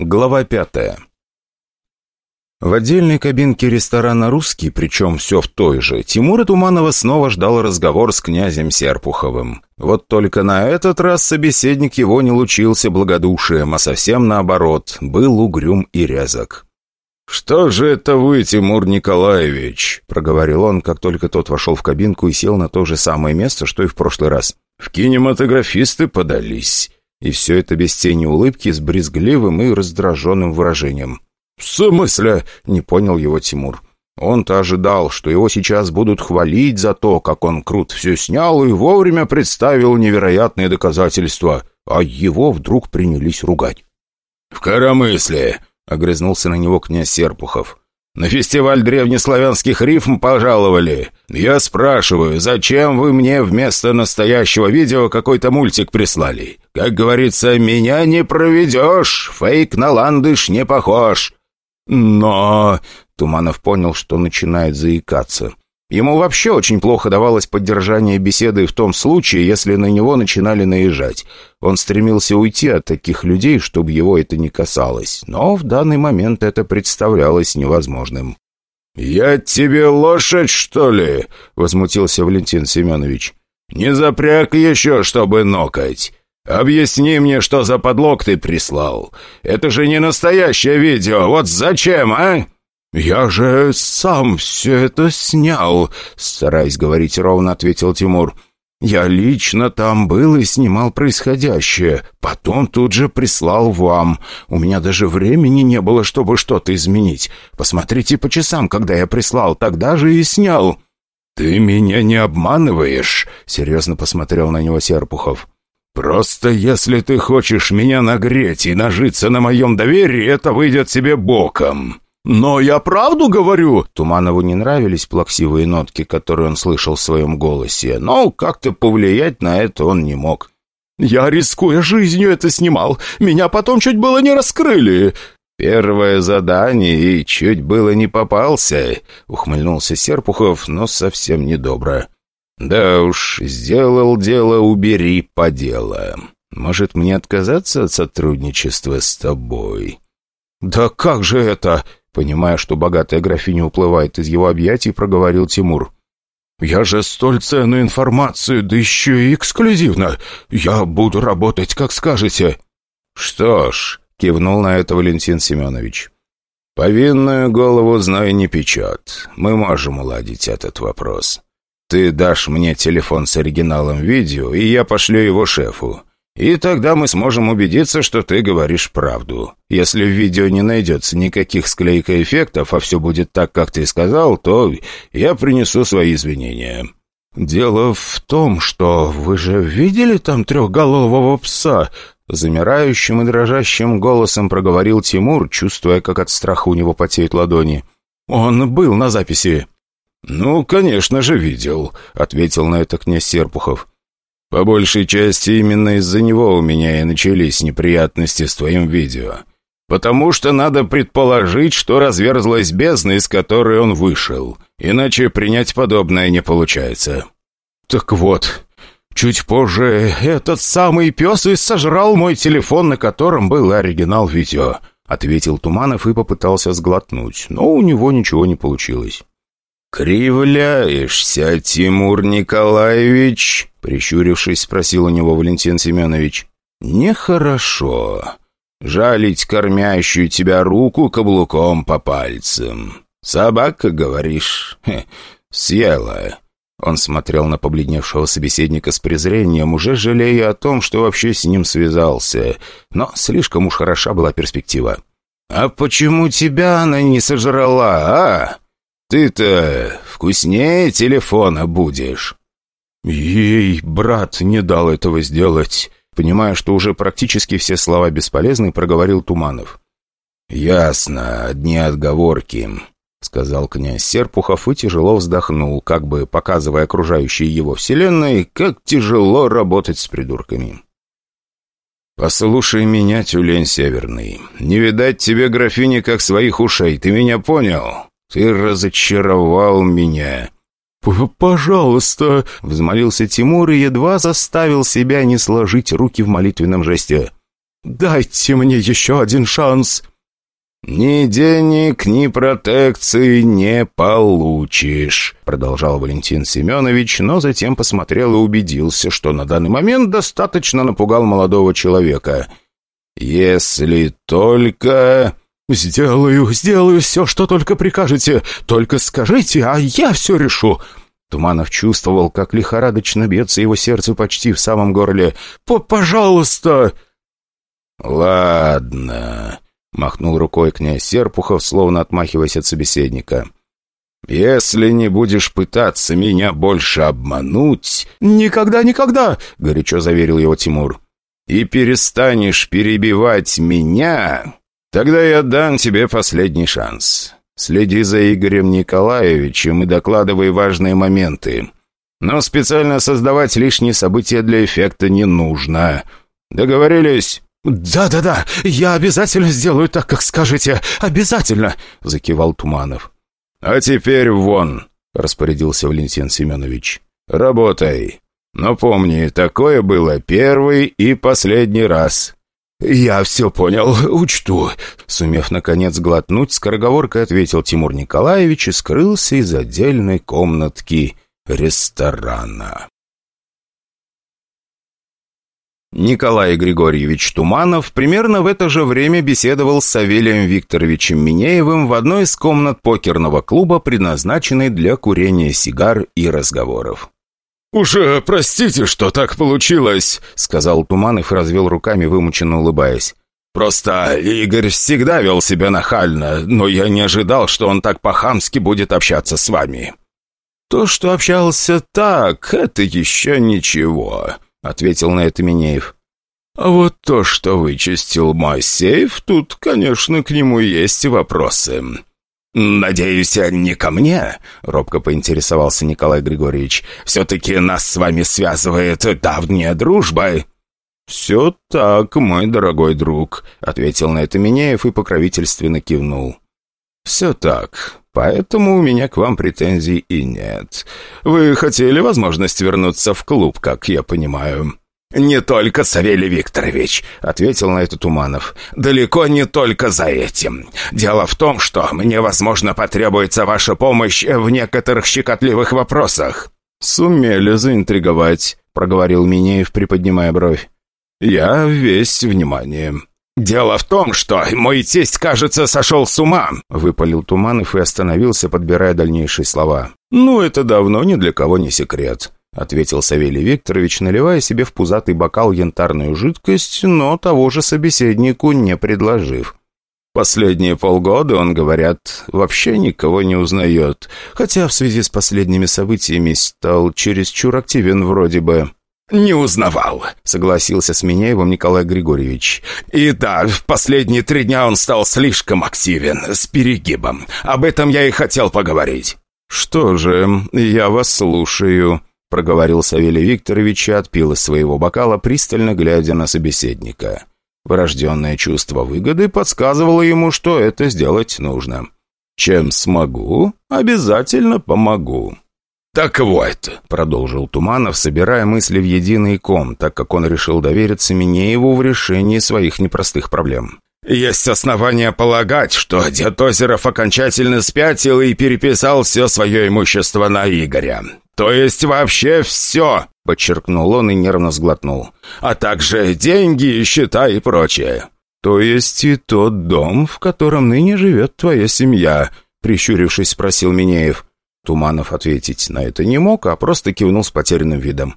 Глава пятая. В отдельной кабинке ресторана «Русский», причем все в той же, Тимура Туманова снова ждал разговор с князем Серпуховым. Вот только на этот раз собеседник его не лучился благодушием, а совсем наоборот, был угрюм и резок. «Что же это вы, Тимур Николаевич?» — проговорил он, как только тот вошел в кабинку и сел на то же самое место, что и в прошлый раз. «В кинематографисты подались». И все это без тени улыбки, с брезгливым и раздраженным выражением. «В смысле?» — не понял его Тимур. Он-то ожидал, что его сейчас будут хвалить за то, как он крут все снял и вовремя представил невероятные доказательства, а его вдруг принялись ругать. «В коромысле!» — огрызнулся на него князь Серпухов. На фестиваль древнеславянских рифм пожаловали. Я спрашиваю, зачем вы мне вместо настоящего видео какой-то мультик прислали? Как говорится, меня не проведешь, фейк на ландыш не похож. Но... Туманов понял, что начинает заикаться. Ему вообще очень плохо давалось поддержание беседы в том случае, если на него начинали наезжать. Он стремился уйти от таких людей, чтобы его это не касалось, но в данный момент это представлялось невозможным. «Я тебе лошадь, что ли?» — возмутился Валентин Семенович. «Не запряг еще, чтобы нокать. Объясни мне, что за подлог ты прислал. Это же не настоящее видео, вот зачем, а?» «Я же сам все это снял», — стараясь говорить ровно, ответил Тимур. «Я лично там был и снимал происходящее. Потом тут же прислал вам. У меня даже времени не было, чтобы что-то изменить. Посмотрите по часам, когда я прислал, тогда же и снял». «Ты меня не обманываешь?» — серьезно посмотрел на него Серпухов. «Просто если ты хочешь меня нагреть и нажиться на моем доверии, это выйдет себе боком». «Но я правду говорю!» Туманову не нравились плаксивые нотки, которые он слышал в своем голосе, но как-то повлиять на это он не мог. «Я, рискуя жизнью, это снимал. Меня потом чуть было не раскрыли». «Первое задание и чуть было не попался», — ухмыльнулся Серпухов, но совсем недобро. «Да уж, сделал дело, убери по делу. Может, мне отказаться от сотрудничества с тобой?» «Да как же это?» Понимая, что богатая графиня уплывает из его объятий, проговорил Тимур. «Я же столь ценную информацию, да еще и эксклюзивно. Я буду работать, как скажете». «Что ж», — кивнул на это Валентин Семенович. «Повинную голову знай не печет. Мы можем уладить этот вопрос. Ты дашь мне телефон с оригиналом видео, и я пошлю его шефу. И тогда мы сможем убедиться, что ты говоришь правду. Если в видео не найдется никаких склейка-эффектов, а все будет так, как ты сказал, то я принесу свои извинения». «Дело в том, что вы же видели там трехголового пса?» Замирающим и дрожащим голосом проговорил Тимур, чувствуя, как от страха у него потеют ладони. «Он был на записи». «Ну, конечно же, видел», — ответил на это князь Серпухов. По большей части именно из-за него у меня и начались неприятности с твоим видео. Потому что надо предположить, что разверзлась бездна, из которой он вышел. Иначе принять подобное не получается. Так вот, чуть позже этот самый пес и сожрал мой телефон, на котором был оригинал видео. Ответил Туманов и попытался сглотнуть, но у него ничего не получилось. «Кривляешься, Тимур Николаевич?» Прищурившись, спросил у него Валентин Семенович. «Нехорошо. Жалить кормящую тебя руку каблуком по пальцам. Собака, говоришь? Хе, съела». Он смотрел на побледневшего собеседника с презрением, уже жалея о том, что вообще с ним связался. Но слишком уж хороша была перспектива. «А почему тебя она не сожрала, а? Ты-то вкуснее телефона будешь». Ей брат не дал этого сделать. Понимая, что уже практически все слова бесполезны, проговорил Туманов. «Ясно, одни отговорки», — сказал князь Серпухов и тяжело вздохнул, как бы показывая окружающей его вселенной, как тяжело работать с придурками. «Послушай меня, тюлень северный. Не видать тебе, графини, как своих ушей. Ты меня понял? Ты разочаровал меня. «Пожалуйста!» — взмолился Тимур и едва заставил себя не сложить руки в молитвенном жесте. Дайте мне еще один шанс!» «Ни денег, ни протекции не получишь», — продолжал Валентин Семенович, но затем посмотрел и убедился, что на данный момент достаточно напугал молодого человека. «Если только...» «Сделаю, сделаю все, что только прикажете. Только скажите, а я все решу». Туманов чувствовал, как лихорадочно бьется его сердце почти в самом горле. «Пожалуйста!» «Ладно», — махнул рукой князь Серпухов, словно отмахиваясь от собеседника. «Если не будешь пытаться меня больше обмануть...» «Никогда, никогда!» — горячо заверил его Тимур. «И перестанешь перебивать меня, Тогда я дам тебе последний шанс. Следи за Игорем Николаевичем и докладывай важные моменты. Но специально создавать лишние события для эффекта не нужно. Договорились?» «Да-да-да, я обязательно сделаю так, как скажете. Обязательно!» — закивал Туманов. «А теперь вон!» — распорядился Валентин Семенович. «Работай. Но помни, такое было первый и последний раз. «Я все понял, учту», — сумев, наконец, глотнуть, скороговоркой ответил Тимур Николаевич и скрылся из отдельной комнатки ресторана. Николай Григорьевич Туманов примерно в это же время беседовал с Савелием Викторовичем Минеевым в одной из комнат покерного клуба, предназначенной для курения сигар и разговоров. «Уже простите, что так получилось», — сказал Туманов и развел руками, вымученно улыбаясь. «Просто Игорь всегда вел себя нахально, но я не ожидал, что он так по-хамски будет общаться с вами». «То, что общался так, это еще ничего», — ответил на это Минеев. «А вот то, что вычистил мой сейф, тут, конечно, к нему есть вопросы. «Надеюсь, не ко мне?» — робко поинтересовался Николай Григорьевич. «Все-таки нас с вами связывает давняя дружба». «Все так, мой дорогой друг», — ответил на это Минеев и покровительственно кивнул. «Все так, поэтому у меня к вам претензий и нет. Вы хотели возможность вернуться в клуб, как я понимаю». «Не только, Савелий Викторович», — ответил на это Туманов. «Далеко не только за этим. Дело в том, что мне, возможно, потребуется ваша помощь в некоторых щекотливых вопросах». «Сумели заинтриговать», — проговорил Минеев, приподнимая бровь. «Я весь внимание». «Дело в том, что мой тесть, кажется, сошел с ума», — выпалил Туманов и остановился, подбирая дальнейшие слова. «Ну, это давно ни для кого не секрет. — ответил Савелий Викторович, наливая себе в пузатый бокал янтарную жидкость, но того же собеседнику не предложив. Последние полгода, он, говорят, вообще никого не узнает, хотя в связи с последними событиями стал чересчур активен вроде бы. «Не узнавал», — согласился с Минеевым Николай Григорьевич. «И да, в последние три дня он стал слишком активен, с перегибом. Об этом я и хотел поговорить». «Что же, я вас слушаю», — проговорил Савелий Викторович и отпил из своего бокала, пристально глядя на собеседника. Врожденное чувство выгоды подсказывало ему, что это сделать нужно. «Чем смогу, обязательно помогу». «Так вот», — продолжил Туманов, собирая мысли в единый ком, так как он решил довериться Минееву в решении своих непростых проблем. «Есть основания полагать, что дед Озеров окончательно спятил и переписал все свое имущество на Игоря. «То есть вообще все», — подчеркнул он и нервно сглотнул. «А также деньги, счета и прочее». «То есть и тот дом, в котором ныне живет твоя семья?» — прищурившись, спросил Минеев. Туманов ответить на это не мог, а просто кивнул с потерянным видом.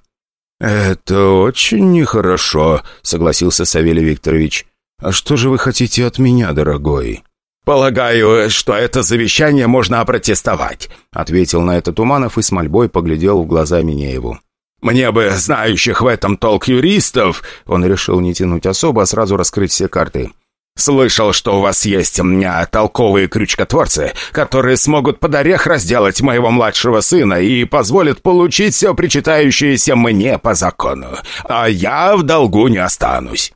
«Это очень нехорошо», — согласился Савелий Викторович. «А что же вы хотите от меня, дорогой?» «Полагаю, что это завещание можно опротестовать», — ответил на это Туманов и с мольбой поглядел в глаза Минееву. «Мне бы знающих в этом толк юристов...» Он решил не тянуть особо, а сразу раскрыть все карты. «Слышал, что у вас есть у меня толковые крючкотворцы, которые смогут под орех разделать моего младшего сына и позволят получить все причитающееся мне по закону. А я в долгу не останусь».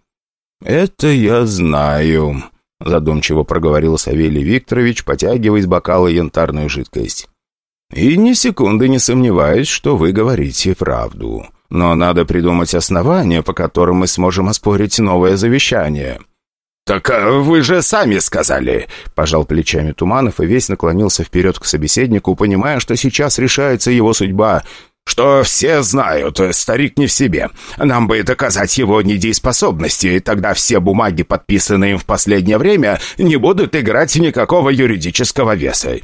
«Это я знаю», задумчиво проговорил Савелий Викторович, потягивая из бокала янтарную жидкость. «И ни секунды не сомневаюсь, что вы говорите правду. Но надо придумать основания, по которым мы сможем оспорить новое завещание». «Так а вы же сами сказали!» Пожал плечами Туманов и весь наклонился вперед к собеседнику, понимая, что сейчас решается его судьба. «Что все знают, старик не в себе. Нам бы доказать его недееспособности, и тогда все бумаги, подписанные им в последнее время, не будут играть никакого юридического веса».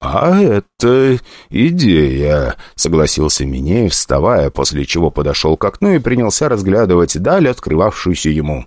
«А это идея», — согласился Минеев, вставая, после чего подошел к окну и принялся разглядывать даль, открывавшуюся ему.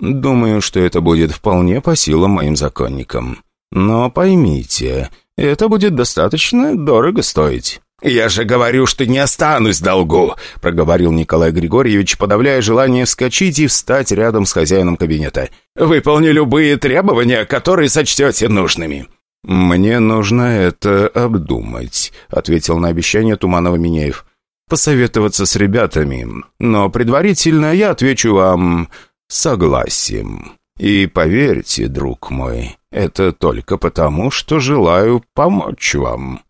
Думаю, что это будет вполне по силам моим законникам. Но поймите, это будет достаточно дорого стоить». «Я же говорю, что не останусь в долгу», — проговорил Николай Григорьевич, подавляя желание вскочить и встать рядом с хозяином кабинета. «Выполню любые требования, которые сочтете нужными». «Мне нужно это обдумать», — ответил на обещание Туманова Минеев. «Посоветоваться с ребятами. Но предварительно я отвечу вам согласием. И поверьте, друг мой, это только потому, что желаю помочь вам».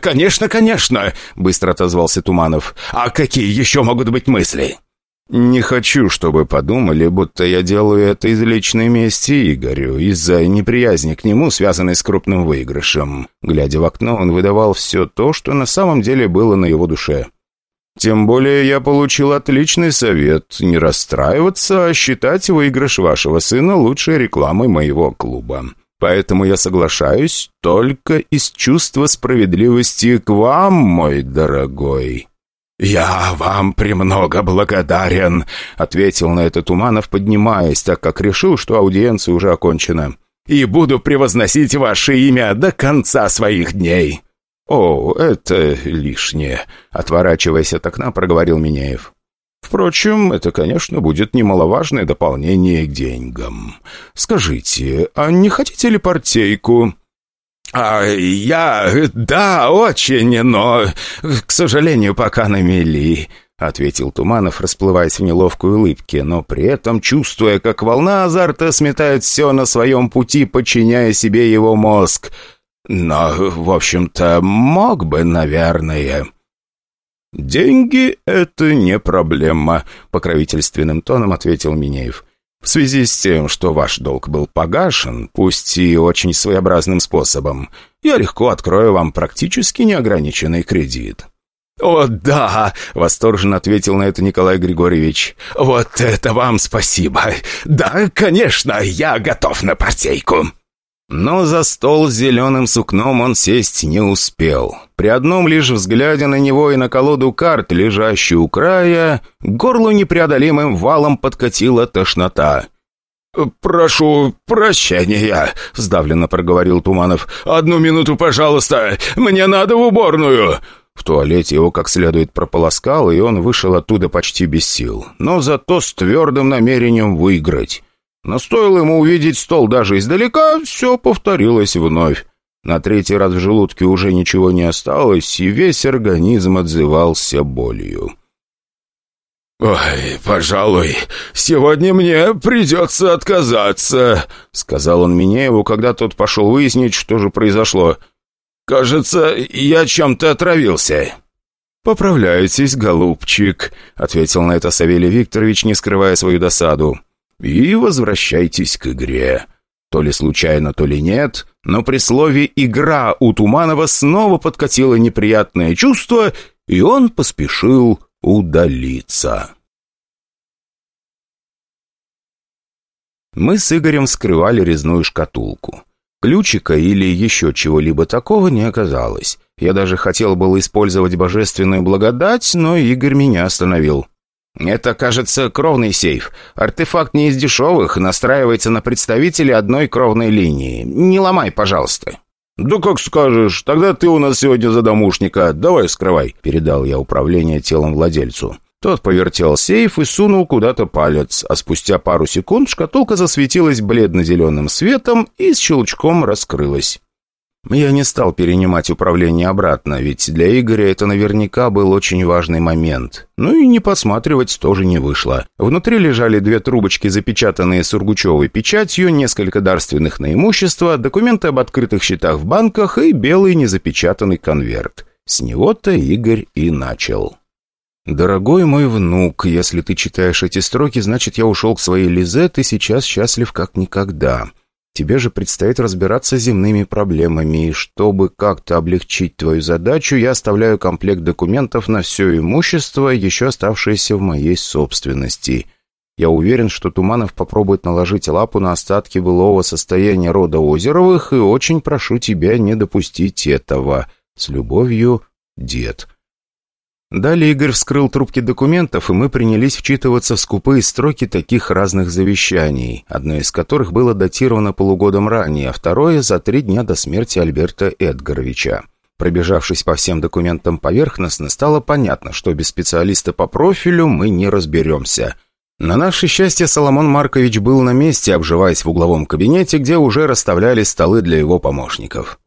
«Конечно, конечно!» — быстро отозвался Туманов. «А какие еще могут быть мысли?» «Не хочу, чтобы подумали, будто я делаю это из личной мести Игорю, из-за неприязни к нему, связанной с крупным выигрышем». Глядя в окно, он выдавал все то, что на самом деле было на его душе. Тем более я получил отличный совет не расстраиваться, а считать выигрыш вашего сына лучшей рекламой моего клуба. Поэтому я соглашаюсь только из чувства справедливости к вам, мой дорогой». «Я вам премного благодарен», — ответил на это Туманов, поднимаясь, так как решил, что аудиенция уже окончена. «И буду превозносить ваше имя до конца своих дней». «О, это лишнее», — отворачиваясь от окна, проговорил Минеев. «Впрочем, это, конечно, будет немаловажное дополнение к деньгам. Скажите, а не хотите ли партейку?» «А я... да, очень, но, к сожалению, пока на мели», — ответил Туманов, расплываясь в неловкой улыбке, но при этом чувствуя, как волна азарта сметает все на своем пути, подчиняя себе его мозг — но, в общем-то, мог бы, наверное. «Деньги — это не проблема», — покровительственным тоном ответил Минеев. «В связи с тем, что ваш долг был погашен, пусть и очень своеобразным способом, я легко открою вам практически неограниченный кредит». «О, да!» — восторженно ответил на это Николай Григорьевич. «Вот это вам спасибо! Да, конечно, я готов на партейку!» Но за стол с зеленым сукном он сесть не успел. При одном лишь взгляде на него и на колоду карт, лежащую у края, горлу непреодолимым валом подкатила тошнота. «Прошу прощения», — сдавленно проговорил Туманов. «Одну минуту, пожалуйста, мне надо в уборную». В туалете его как следует прополоскал, и он вышел оттуда почти без сил, но зато с твердым намерением выиграть. Но стоило ему увидеть стол даже издалека, все повторилось вновь. На третий раз в желудке уже ничего не осталось, и весь организм отзывался болью. «Ой, пожалуй, сегодня мне придется отказаться», — сказал он Минееву, когда тот пошел выяснить, что же произошло. «Кажется, я чем-то отравился». «Поправляйтесь, голубчик», — ответил на это Савелий Викторович, не скрывая свою досаду и возвращайтесь к игре. То ли случайно, то ли нет, но при слове «игра» у Туманова снова подкатило неприятное чувство, и он поспешил удалиться. Мы с Игорем вскрывали резную шкатулку. Ключика или еще чего-либо такого не оказалось. Я даже хотел было использовать божественную благодать, но Игорь меня остановил. «Это, кажется, кровный сейф. Артефакт не из дешевых, настраивается на представителей одной кровной линии. Не ломай, пожалуйста». «Да как скажешь. Тогда ты у нас сегодня за домушника. Давай скрывай», — передал я управление телом владельцу. Тот повертел сейф и сунул куда-то палец, а спустя пару секунд шкатулка засветилась бледно-зеленым светом и с щелчком раскрылась. Я не стал перенимать управление обратно, ведь для Игоря это наверняка был очень важный момент. Ну и не посматривать тоже не вышло. Внутри лежали две трубочки, запечатанные сургучевой печатью, несколько дарственных на имущество, документы об открытых счетах в банках и белый незапечатанный конверт. С него-то Игорь и начал. «Дорогой мой внук, если ты читаешь эти строки, значит, я ушел к своей Лизет и сейчас счастлив как никогда. Тебе же предстоит разбираться с земными проблемами, и чтобы как-то облегчить твою задачу, я оставляю комплект документов на все имущество, еще оставшееся в моей собственности. Я уверен, что Туманов попробует наложить лапу на остатки былого состояния рода Озеровых, и очень прошу тебя не допустить этого. С любовью, дед». Далее Игорь вскрыл трубки документов, и мы принялись вчитываться в скупые строки таких разных завещаний, одно из которых было датировано полугодом ранее, а второе — за три дня до смерти Альберта Эдгаровича. Пробежавшись по всем документам поверхностно, стало понятно, что без специалиста по профилю мы не разберемся. На наше счастье, Соломон Маркович был на месте, обживаясь в угловом кабинете, где уже расставляли столы для его помощников.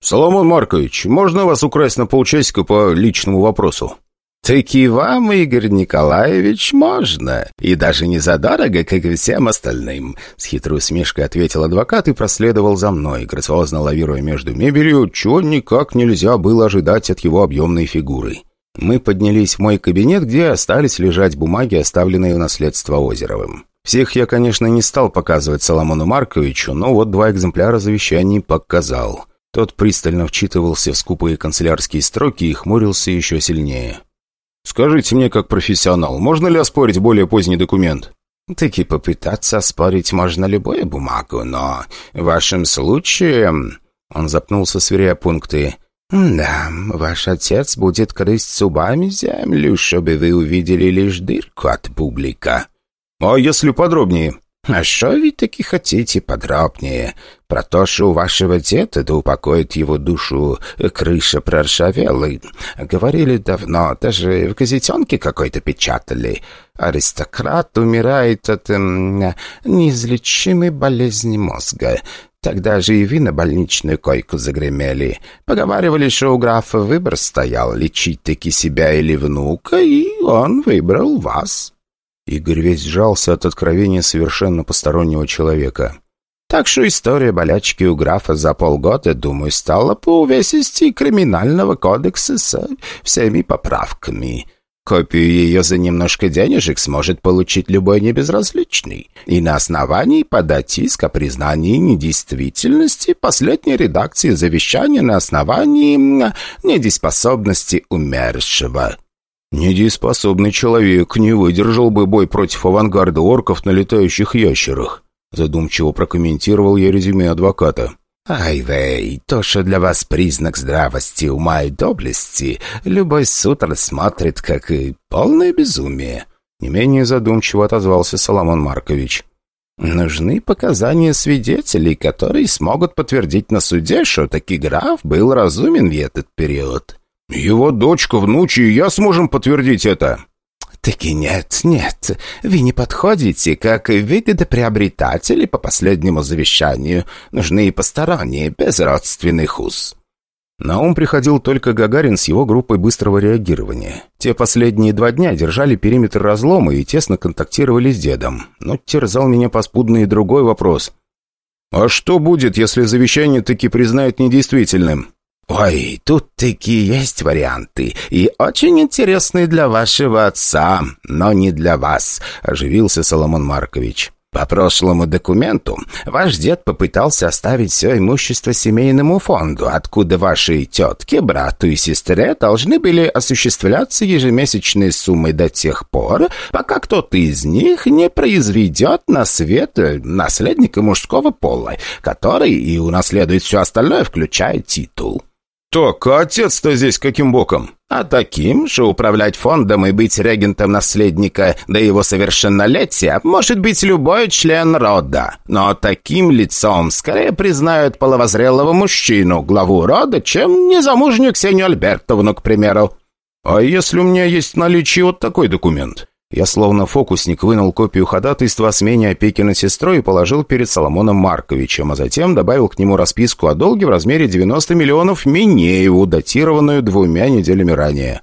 «Соломон Маркович, можно вас украсть на полчасика по личному вопросу?» «Так и вам, Игорь Николаевич, можно. И даже не задорого, как и всем остальным», — с хитрой усмешкой ответил адвокат и проследовал за мной, грациозно лавируя между мебелью, чего никак нельзя было ожидать от его объемной фигуры. Мы поднялись в мой кабинет, где остались лежать бумаги, оставленные в наследство Озеровым. Всех я, конечно, не стал показывать Соломону Марковичу, но вот два экземпляра завещаний показал. Тот пристально вчитывался в скупые канцелярские строки и хмурился еще сильнее. «Скажите мне, как профессионал, можно ли оспорить более поздний документ?» «Так и попытаться оспорить можно любую бумагу, но в вашем случае...» Он запнулся, сверяя пункты. «Да, ваш отец будет крысть зубами землю, чтобы вы увидели лишь дырку от публика». «А если подробнее?» «А что вы таки хотите подробнее? Про то, что у вашего деда, да упокоит его душу, крыша проржавела. Говорили давно, даже в газетенке какой-то печатали. Аристократ умирает от эм, неизлечимой болезни мозга». Тогда же и вы на больничную койку загремели. Поговаривали, что у графа выбор стоял, лечить таки себя или внука, и он выбрал вас. Игорь весь сжался от откровения совершенно постороннего человека. Так что история болячки у графа за полгода, думаю, стала по увесисти криминального кодекса со всеми поправками. Копию ее за немножко денежек сможет получить любой небезразличный. И на основании подать иск о признании недействительности последней редакции завещания на основании недееспособности умершего. «Недееспособный человек не выдержал бы бой против авангарда орков на летающих ящерах», задумчиво прокомментировал я резюме адвоката. «Ай, вей, то, что для вас признак здравости, ума и доблести, любой суд рассмотрит как и полное безумие», не менее задумчиво отозвался Соломон Маркович. «Нужны показания свидетелей, которые смогут подтвердить на суде, что таки граф был разумен в этот период». «Его дочка, внучи и я сможем подтвердить это». «Таки нет, нет, вы не подходите, как выгодоприобретатели по последнему завещанию. Нужны и посторонние, без родственных уз». На ум приходил только Гагарин с его группой быстрого реагирования. Те последние два дня держали периметр разлома и тесно контактировали с дедом. Но терзал меня поспудный и другой вопрос. «А что будет, если завещание таки признают недействительным?» «Ой, тут такие есть варианты, и очень интересные для вашего отца, но не для вас», — оживился Соломон Маркович. «По прошлому документу ваш дед попытался оставить все имущество семейному фонду, откуда ваши тетки, брату и сестре должны были осуществляться ежемесячные суммы до тех пор, пока кто-то из них не произведет на свет наследника мужского пола, который и унаследует все остальное, включая титул». «Так, а отец-то здесь каким боком?» «А таким, что управлять фондом и быть регентом наследника до его совершеннолетия может быть любой член рода. Но таким лицом скорее признают половозрелого мужчину, главу рода, чем незамужнюю Ксению Альбертовну, к примеру». «А если у меня есть в наличии вот такой документ?» Я словно фокусник вынул копию ходатайства о смене опеки на сестрой и положил перед Соломоном Марковичем, а затем добавил к нему расписку о долге в размере 90 миллионов Минееву, датированную двумя неделями ранее.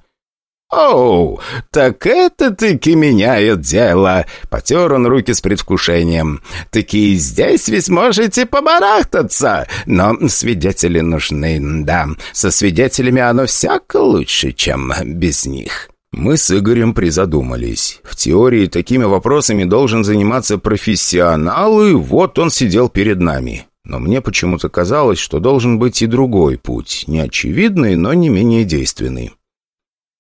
«Оу, так это таки меняет дело!» — потер он руки с предвкушением. «Таки здесь вы сможете побарахтаться, но свидетели нужны, да. Со свидетелями оно всяко лучше, чем без них». Мы с Игорем призадумались. В теории такими вопросами должен заниматься профессионал, и вот он сидел перед нами. Но мне почему-то казалось, что должен быть и другой путь, неочевидный, но не менее действенный.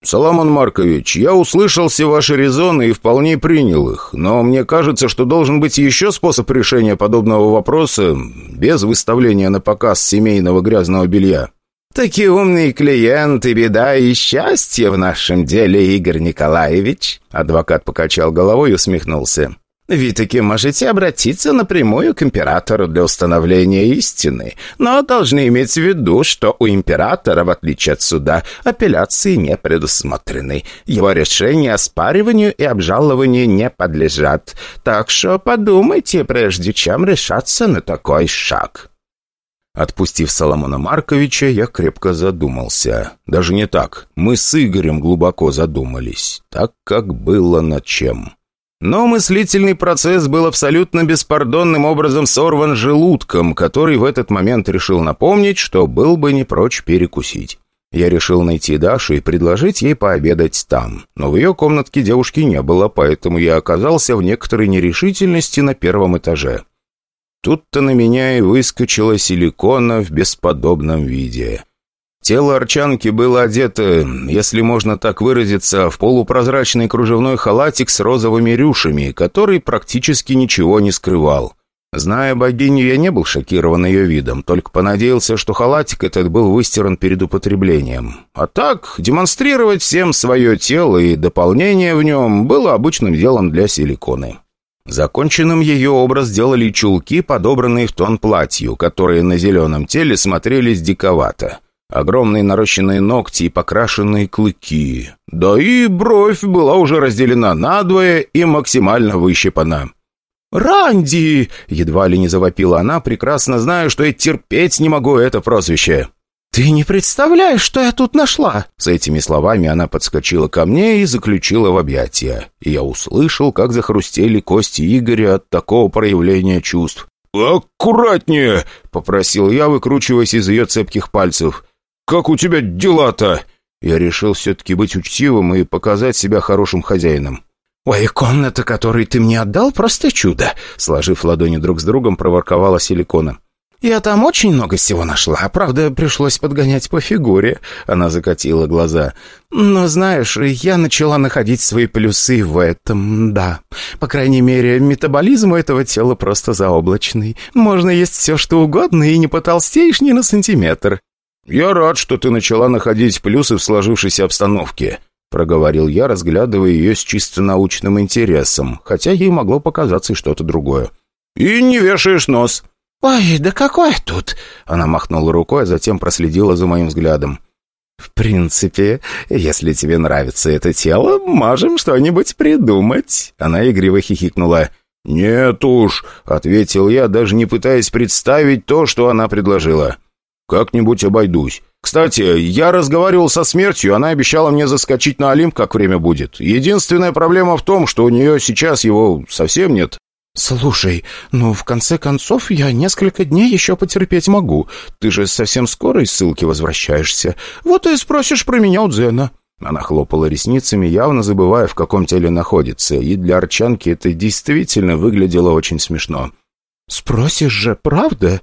«Соломон Маркович, я услышал все ваши резоны и вполне принял их, но мне кажется, что должен быть еще способ решения подобного вопроса без выставления на показ семейного грязного белья». «Такие умные клиенты, беда и счастье в нашем деле, Игорь Николаевич!» Адвокат покачал головой и усмехнулся. Вы таки можете обратиться напрямую к императору для установления истины, но должны иметь в виду, что у императора, в отличие от суда, апелляции не предусмотрены. Его решения оспариванию и обжалованию не подлежат. Так что подумайте, прежде чем решаться на такой шаг». Отпустив Соломона Марковича, я крепко задумался. Даже не так. Мы с Игорем глубоко задумались. Так, как было над чем. Но мыслительный процесс был абсолютно беспардонным образом сорван желудком, который в этот момент решил напомнить, что был бы не прочь перекусить. Я решил найти Дашу и предложить ей пообедать там. Но в ее комнатке девушки не было, поэтому я оказался в некоторой нерешительности на первом этаже. Тут-то на меня и выскочила силикона в бесподобном виде. Тело арчанки было одето, если можно так выразиться, в полупрозрачный кружевной халатик с розовыми рюшами, который практически ничего не скрывал. Зная богиню, я не был шокирован ее видом, только понадеялся, что халатик этот был выстиран перед употреблением. А так, демонстрировать всем свое тело и дополнение в нем было обычным делом для силиконы. Законченным ее образ делали чулки, подобранные в тон платью, которые на зеленом теле смотрелись диковато. Огромные нарощенные ногти и покрашенные клыки. Да и бровь была уже разделена надвое и максимально выщипана. «Ранди!» — едва ли не завопила она, прекрасно зная, что я терпеть не могу это прозвище. «Ты не представляешь, что я тут нашла!» С этими словами она подскочила ко мне и заключила в объятия. И я услышал, как захрустели кости Игоря от такого проявления чувств. «Аккуратнее!» — попросил я, выкручиваясь из ее цепких пальцев. «Как у тебя дела-то?» Я решил все-таки быть учтивым и показать себя хорошим хозяином. «Ой, комната, которую ты мне отдал, просто чудо!» Сложив ладони друг с другом, проворковала силикона. «Я там очень много всего нашла. Правда, пришлось подгонять по фигуре». Она закатила глаза. «Но, знаешь, я начала находить свои плюсы в этом, да. По крайней мере, метаболизм у этого тела просто заоблачный. Можно есть все, что угодно, и не потолстеешь ни на сантиметр. «Я рад, что ты начала находить плюсы в сложившейся обстановке», проговорил я, разглядывая ее с чисто научным интересом, хотя ей могло показаться и что-то другое. «И не вешаешь нос». «Ой, да какой тут?» Она махнула рукой, а затем проследила за моим взглядом. «В принципе, если тебе нравится это тело, можем что-нибудь придумать». Она игриво хихикнула. «Нет уж», — ответил я, даже не пытаясь представить то, что она предложила. «Как-нибудь обойдусь. Кстати, я разговаривал со смертью, она обещала мне заскочить на Олимп, как время будет. Единственная проблема в том, что у нее сейчас его совсем нет». «Слушай, ну, в конце концов, я несколько дней еще потерпеть могу. Ты же совсем скоро из ссылки возвращаешься. Вот и спросишь про меня у Дзена». Она хлопала ресницами, явно забывая, в каком теле находится, и для арчанки это действительно выглядело очень смешно. «Спросишь же, правда?»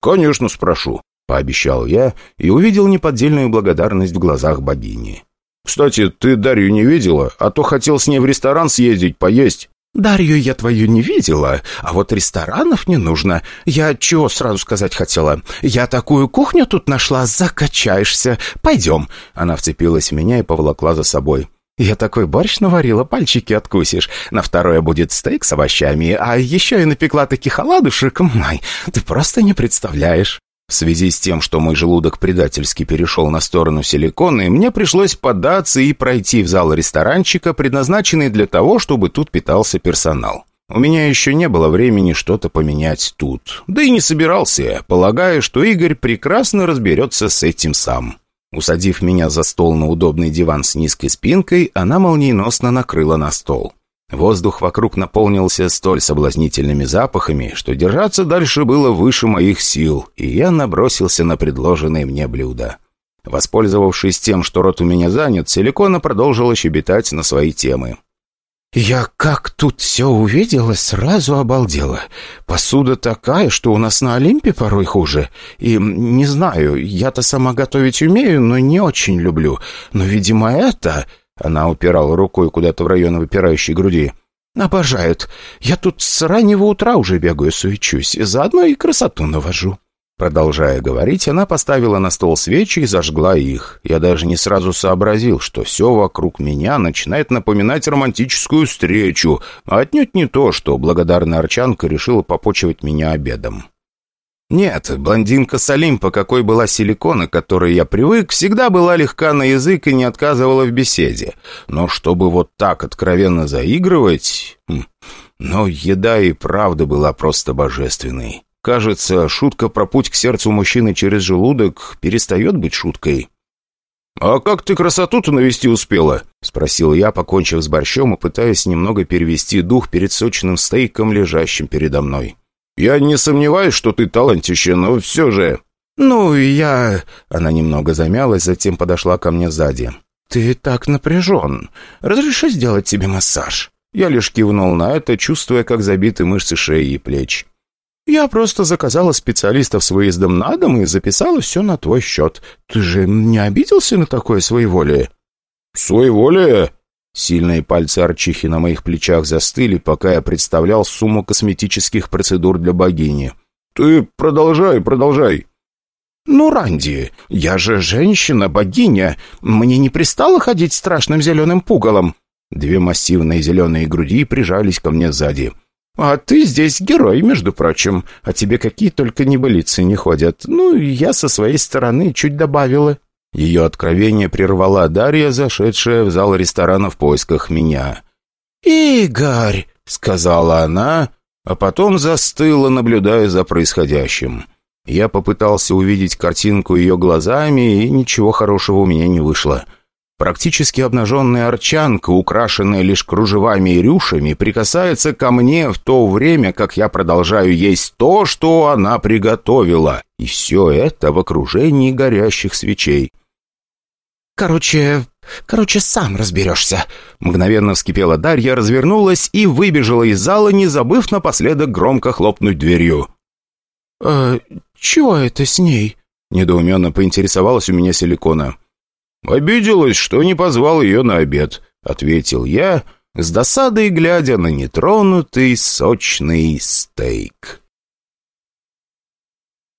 «Конечно спрошу. Пообещал я и увидел неподдельную благодарность в глазах богини. «Кстати, ты Дарью не видела? А то хотел с ней в ресторан съездить, поесть». «Дарью я твою не видела, а вот ресторанов не нужно. Я чего сразу сказать хотела? Я такую кухню тут нашла, закачаешься. Пойдем». Она вцепилась в меня и поволокла за собой. «Я такой борщ наварила, пальчики откусишь. На второе будет стейк с овощами, а еще и напекла таких оладушек. Май, ты просто не представляешь». В связи с тем, что мой желудок предательски перешел на сторону силикона, мне пришлось податься и пройти в зал ресторанчика, предназначенный для того, чтобы тут питался персонал. У меня еще не было времени что-то поменять тут. Да и не собирался я, полагая, что Игорь прекрасно разберется с этим сам. Усадив меня за стол на удобный диван с низкой спинкой, она молниеносно накрыла на стол. Воздух вокруг наполнился столь соблазнительными запахами, что держаться дальше было выше моих сил, и я набросился на предложенные мне блюда. Воспользовавшись тем, что рот у меня занят, Силикона продолжила щебетать на свои темы. «Я как тут все увидела, сразу обалдела. Посуда такая, что у нас на Олимпе порой хуже. И, не знаю, я-то сама готовить умею, но не очень люблю. Но, видимо, это...» Она упирала рукой куда-то в район выпирающей груди. «Обожают. Я тут с раннего утра уже бегаю, суечусь, и заодно и красоту навожу». Продолжая говорить, она поставила на стол свечи и зажгла их. Я даже не сразу сообразил, что все вокруг меня начинает напоминать романтическую встречу, а отнюдь не то, что благодарная Арчанка решила попочивать меня обедом. Нет, блондинка с Олимпа, какой была силикона, к которой я привык, всегда была легка на язык и не отказывала в беседе. Но чтобы вот так откровенно заигрывать... Хм, но еда и правда была просто божественной. Кажется, шутка про путь к сердцу мужчины через желудок перестает быть шуткой. «А как ты красоту-то навести успела?» — спросил я, покончив с борщом и пытаясь немного перевести дух перед сочным стейком, лежащим передо мной. «Я не сомневаюсь, что ты талантище, но все же...» «Ну, я...» — она немного замялась, затем подошла ко мне сзади. «Ты так напряжен. Разреши сделать тебе массаж?» Я лишь кивнул на это, чувствуя, как забиты мышцы шеи и плеч. «Я просто заказала специалистов с выездом на дом и записала все на твой счет. Ты же не обиделся на такое своеволие?» «Своеволие?» Сильные пальцы Арчихи на моих плечах застыли, пока я представлял сумму косметических процедур для богини. «Ты продолжай, продолжай!» «Ну, Ранди, я же женщина-богиня. Мне не пристало ходить страшным зеленым пугалом». Две массивные зеленые груди прижались ко мне сзади. «А ты здесь герой, между прочим. А тебе какие только небылицы не ходят. Ну, я со своей стороны чуть добавила». Ее откровение прервала Дарья, зашедшая в зал ресторана в поисках меня. «Игорь!» — сказала она, а потом застыла, наблюдая за происходящим. Я попытался увидеть картинку ее глазами, и ничего хорошего у меня не вышло. Практически обнаженная арчанка, украшенная лишь кружевами и рюшами, прикасается ко мне в то время, как я продолжаю есть то, что она приготовила. И все это в окружении горящих свечей. «Короче, короче, сам разберешься». Мгновенно вскипела Дарья, развернулась и выбежала из зала, не забыв напоследок громко хлопнуть дверью. «Э, чего это с ней?» Недоуменно поинтересовалась у меня силикона. «Обиделась, что не позвал ее на обед», — ответил я, с досадой глядя на нетронутый сочный стейк.